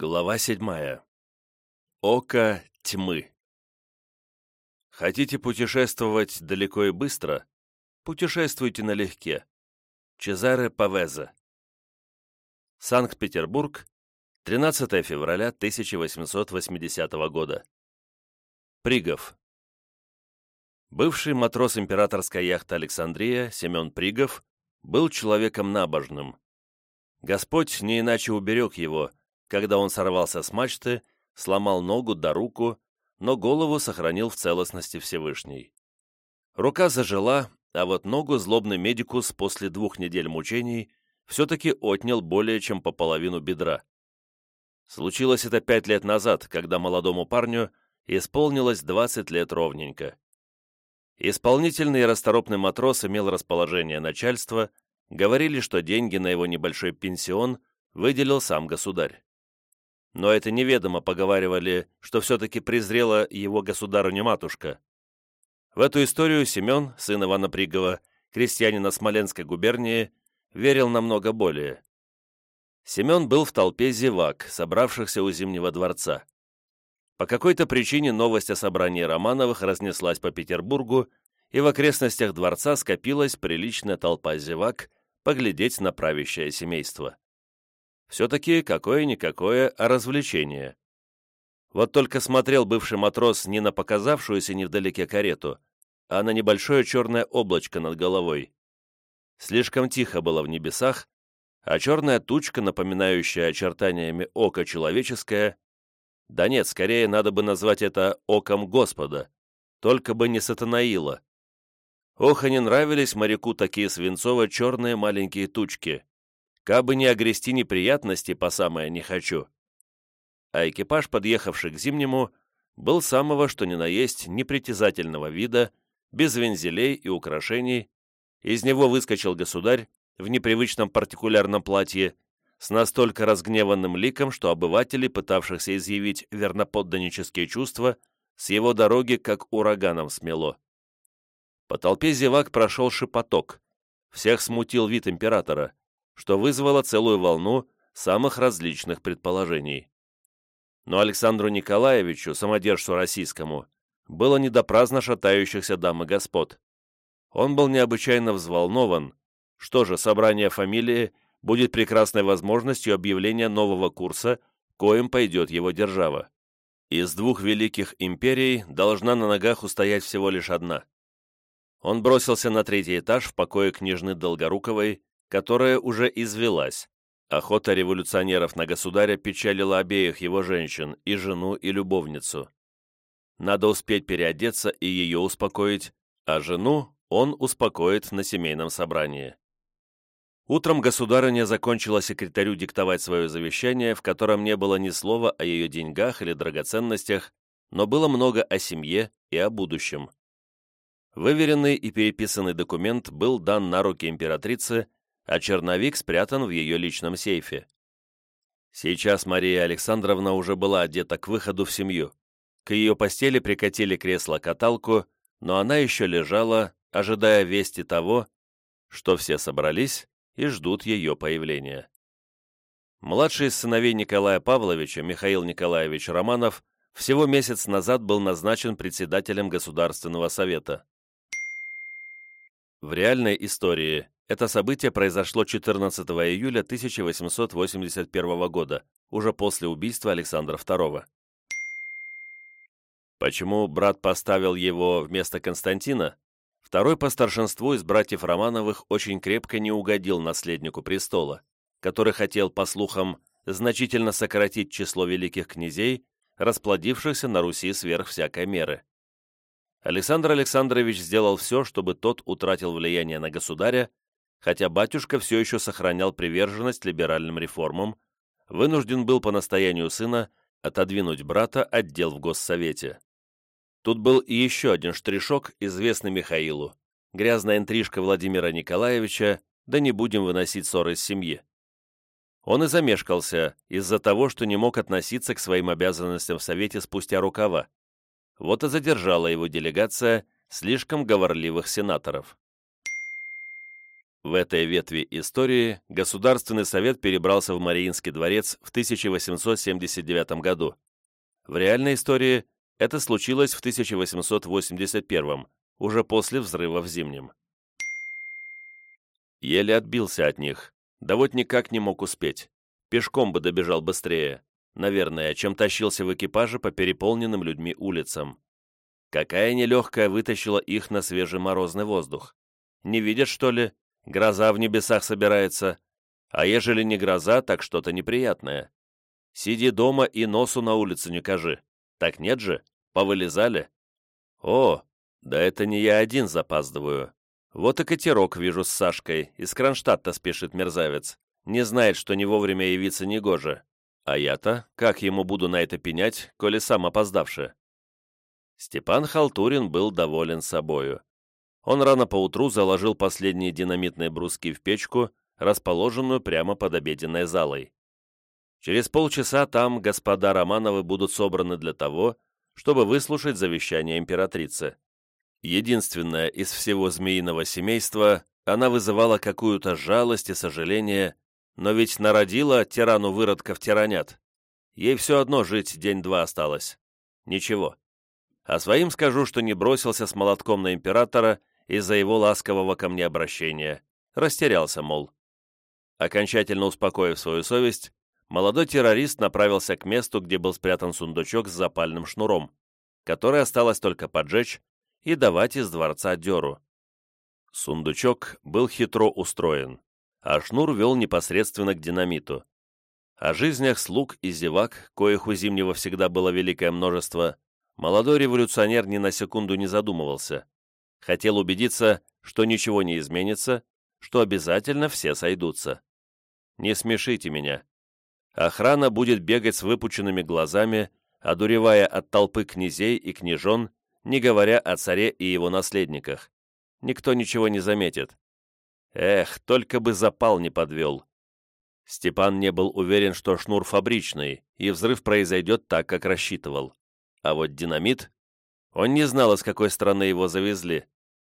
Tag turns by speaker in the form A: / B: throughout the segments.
A: Глава седьмая. Око тьмы. Хотите путешествовать далеко и быстро? Путешествуйте налегке. Чезаре Павезе. Санкт-Петербург, 13 февраля 1880 года. Пригов. Бывший матрос императорской яхты «Александрия» Семен Пригов был человеком набожным. Господь не иначе уберег его, когда он сорвался с мачты, сломал ногу да руку, но голову сохранил в целостности Всевышний. Рука зажила, а вот ногу злобный медикус после двух недель мучений все-таки отнял более чем по половину бедра. Случилось это пять лет назад, когда молодому парню исполнилось 20 лет ровненько. Исполнительный и расторопный матрос имел расположение начальства, говорили, что деньги на его небольшой пенсион выделил сам государь. Но это неведомо поговаривали, что все-таки презрела его государыня-матушка. В эту историю Семен, сын Ивана Пригова, крестьянина Смоленской губернии, верил намного более. Семен был в толпе зевак, собравшихся у Зимнего дворца. По какой-то причине новость о собрании Романовых разнеслась по Петербургу, и в окрестностях дворца скопилась приличная толпа зевак поглядеть на правящее семейство. Все-таки какое-никакое, развлечение. Вот только смотрел бывший матрос не на показавшуюся невдалеке карету, а на небольшое черное облачко над головой. Слишком тихо было в небесах, а черная тучка, напоминающая очертаниями око человеческое, да нет, скорее надо бы назвать это оком Господа, только бы не сатанаила. Ох, не нравились моряку такие свинцово-черные маленькие тучки. Кабы не огрести неприятности по самое не хочу. А экипаж, подъехавший к Зимнему, был самого что ни на есть непритязательного вида, без вензелей и украшений. Из него выскочил государь в непривычном партикулярном платье, с настолько разгневанным ликом, что обыватели, пытавшихся изъявить верноподданнические чувства, с его дороги как ураганом смело. По толпе зевак прошел шепоток. Всех смутил вид императора что вызвало целую волну самых различных предположений. Но Александру Николаевичу, самодержцу российскому, было не до праздно шатающихся дам и господ. Он был необычайно взволнован. Что же, собрание фамилии будет прекрасной возможностью объявления нового курса, коим пойдет его держава. Из двух великих империй должна на ногах устоять всего лишь одна. Он бросился на третий этаж в покое княжны Долгоруковой которая уже извелась. Охота революционеров на государя печалила обеих его женщин, и жену, и любовницу. Надо успеть переодеться и ее успокоить, а жену он успокоит на семейном собрании. Утром государыня закончила секретарю диктовать свое завещание, в котором не было ни слова о ее деньгах или драгоценностях, но было много о семье и о будущем. Выверенный и переписанный документ был дан на руки императрицы а черновик спрятан в ее личном сейфе. Сейчас Мария Александровна уже была одета к выходу в семью. К ее постели прикатили кресло-каталку, но она еще лежала, ожидая вести того, что все собрались и ждут ее появления. Младший из сыновей Николая Павловича, Михаил Николаевич Романов, всего месяц назад был назначен председателем Государственного совета. В реальной истории это событие произошло 14 июля 1881 года, уже после убийства Александра II. Почему брат поставил его вместо Константина? Второй по старшинству из братьев Романовых очень крепко не угодил наследнику престола, который хотел, по слухам, значительно сократить число великих князей, расплодившихся на Руси сверх всякой меры. Александр Александрович сделал все, чтобы тот утратил влияние на государя хотя батюшка все еще сохранял приверженность либеральным реформам, вынужден был по настоянию сына отодвинуть брата от дел в Госсовете. Тут был и еще один штришок, известный Михаилу. Грязная интрижка Владимира Николаевича, да не будем выносить ссоры из семьи. Он и замешкался из-за того, что не мог относиться к своим обязанностям в Совете спустя рукава. Вот и задержала его делегация слишком говорливых сенаторов. В этой ветви истории Государственный совет перебрался в Мариинский дворец в 1879 году. В реальной истории это случилось в 1881, уже после взрыва в Зимнем. Еле отбился от них, да вот никак не мог успеть. Пешком бы добежал быстрее, наверное, чем тащился в экипаже по переполненным людьми улицам. Какая нелегкая вытащила их на свежий морозный воздух. Не видят, что ли? Гроза в небесах собирается. А ежели не гроза, так что-то неприятное. Сиди дома и носу на улице не кажи. Так нет же? Повылезали? О, да это не я один запаздываю. Вот и катерок вижу с Сашкой, из Кронштадта спешит мерзавец. Не знает, что не вовремя явиться негоже. А я-то, как ему буду на это пенять, коли сам опоздавший? Степан Халтурин был доволен собою. Он рано поутру заложил последние динамитные бруски в печку, расположенную прямо под обеденной залой. Через полчаса там господа Романовы будут собраны для того, чтобы выслушать завещание императрицы. Единственная из всего змеиного семейства, она вызывала какую-то жалость и сожаление, но ведь народила тирану выродков тиранят. Ей все одно жить день-два осталось. Ничего. А своим скажу, что не бросился с молотком на императора из-за его ласкового ко мне обращения. Растерялся, мол. Окончательно успокоив свою совесть, молодой террорист направился к месту, где был спрятан сундучок с запальным шнуром, который осталось только поджечь и давать из дворца дёру. Сундучок был хитро устроен, а шнур вел непосредственно к динамиту. О жизнях слуг и зевак, коих у Зимнего всегда было великое множество, молодой революционер ни на секунду не задумывался. Хотел убедиться, что ничего не изменится, что обязательно все сойдутся. Не смешите меня. Охрана будет бегать с выпученными глазами, одуревая от толпы князей и княжон, не говоря о царе и его наследниках. Никто ничего не заметит. Эх, только бы запал не подвел. Степан не был уверен, что шнур фабричный, и взрыв произойдет так, как рассчитывал. А вот динамит... Он не знал, из какой страны его завезли,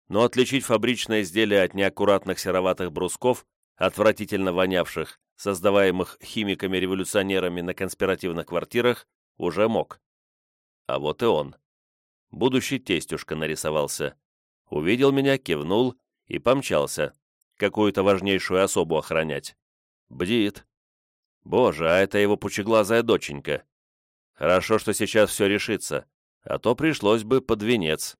A: но отличить фабричное изделие от неаккуратных сероватых брусков, отвратительно вонявших, создаваемых химиками-революционерами на конспиративных квартирах, уже мог. А вот и он. Будущий тестюшка нарисовался. Увидел меня, кивнул и помчался. Какую-то важнейшую особу охранять. Бдит. Боже, а это его пучеглазая доченька. Хорошо, что сейчас все решится, а то пришлось бы под венец.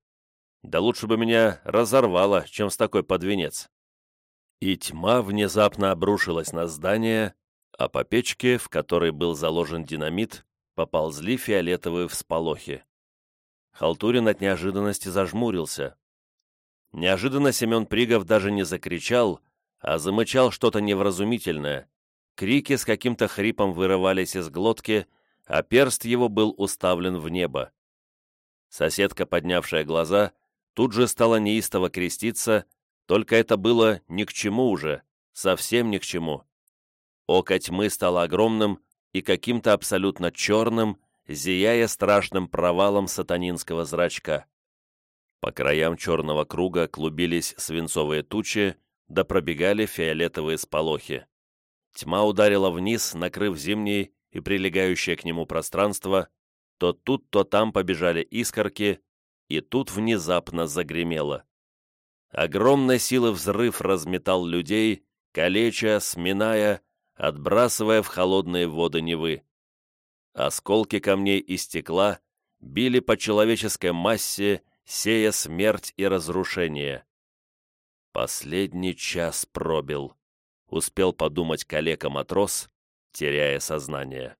A: Да лучше бы меня разорвало, чем с такой под венец. И тьма внезапно обрушилась на здание, а по печке, в которой был заложен динамит, поползли фиолетовые всполохи. Халтурин от неожиданности зажмурился. Неожиданно Семен Пригов даже не закричал, а замычал что-то невразумительное. Крики с каким-то хрипом вырывались из глотки, а перст его был уставлен в небо. Соседка, поднявшая глаза, тут же стала неистово креститься, только это было ни к чему уже, совсем ни к чему. Око тьмы стало огромным и каким-то абсолютно черным, зияя страшным провалом сатанинского зрачка. По краям черного круга клубились свинцовые тучи, да пробегали фиолетовые сполохи. Тьма ударила вниз, накрыв зимний и прилегающее к нему пространство, то тут, то там побежали искорки, и тут внезапно загремело. Огромной силы взрыв разметал людей, калеча, сминая, отбрасывая в холодные воды Невы. Осколки камней и стекла били по человеческой массе, сея смерть и разрушение. Последний час пробил, успел подумать калека-матрос, теряя сознание.